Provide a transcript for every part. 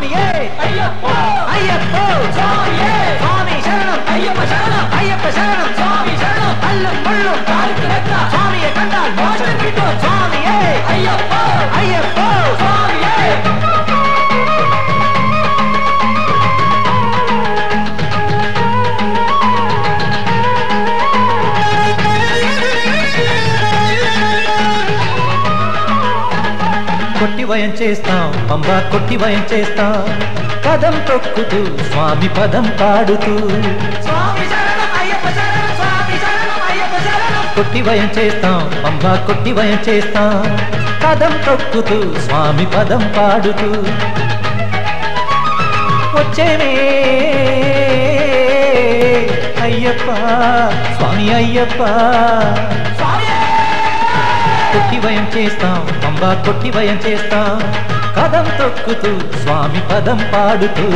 சுவாமியே ஐயப்போ ஐயப்போ சுவாமியே சுவாமி சரணம் ஐயப்ப சரணம் ஐயப்ப சரணம் சுவாமி சரணம் அல்லம் முள்ளும் கால் కొట్టి వయం చేస్తాం పంబా కొట్టి వయం చేస్తాం. పదం తొక్కుతూ స్వామి పదం పాడుతూ. కొట్టి వయం చేస్తాం పంబా కొట్టి వయం చేస్తాం. పదం తొక్కుతూ స్వామి పదం పాడుతూ. వచ్చేనే. అయ్యప్ప స్వామి అయ్యప్ప. కొట్టి భయం చేస్తాం అంబా కొట్టి భయం చేస్తాం. కదం తొక్కుతూ స్వామి పదం పాడుతూ.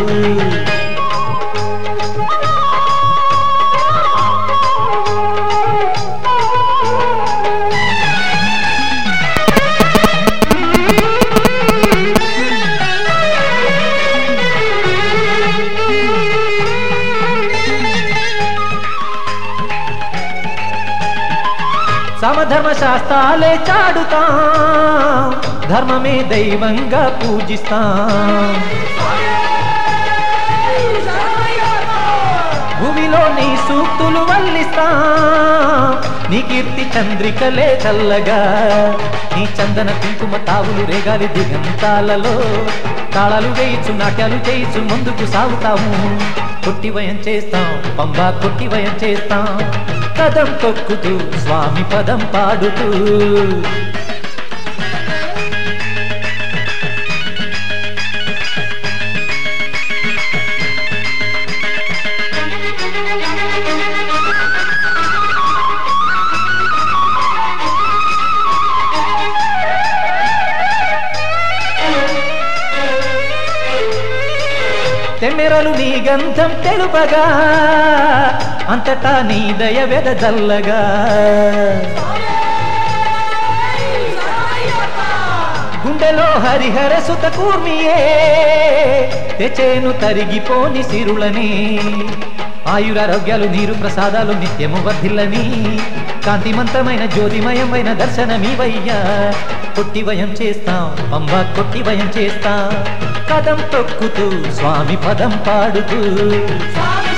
సమధర్మ శాస్త్రాలే చాడుతాం. ధర్మమే దైవంగా పూజిస్తాం. భూమిలో నీ సూక్తులు వల్లిస్తాం. నీ కీర్తి చంద్రికలే చల్లగా. నీ చందన కుంకుమ తావులు రేగాలి దిగంతాలలో. తాళాలు వేయచ్చు నాట్యాలు చేయొచ్చు ముందుకు సాగుతాము. కొట్టి వయం చేస్తాం పంబా కొట్టి వయం చేస్తాం. కదం తొక్కుతూ స్వామి పదం పాడుతూ తెమ్మెరలు నీ గంధం తెలుపగా అంతటా నీ దయ వెదజల్లగా గుండెలో హరిహర సుత కూర్మియే తెచేను తరిగిపోని సిరులని. ఆయురారోగ్యాలు నీరు ప్రసాదాలు నిత్యము వర్ధిల్లని. కాంతిమంతమైన జ్యోతిమయమైన దర్శనమివయ్యా? కొట్టి వయం చేస్తాం పంబ కొట్టి వయం చేస్తాం. కదం తొక్కుతూ స్వామి పదం పాడుతూ. స్వామి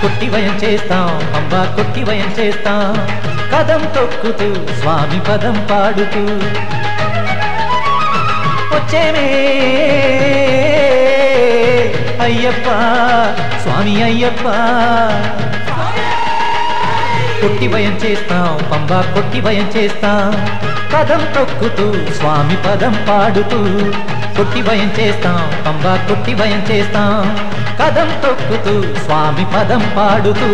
కొట్టి వయం చేస్తాం పంబ కొట్టి వయం చేస్తాం. కదం తొక్కుతూ స్వామి పదం పాడుతూ. వచ్చేనే అయ్యప్ప స్వామి అయ్యప్ప. కొట్టి భయం చేస్తాం పంబా కొట్టి భయం చేస్తాం. పదం తొక్కుతూ స్వామి పదం పాడుతూ కొట్టి భయం చేస్తాం పంబా కొట్టి భయం చేస్తాం. కదం తొక్కుతూ స్వామి పదం పాడుతూ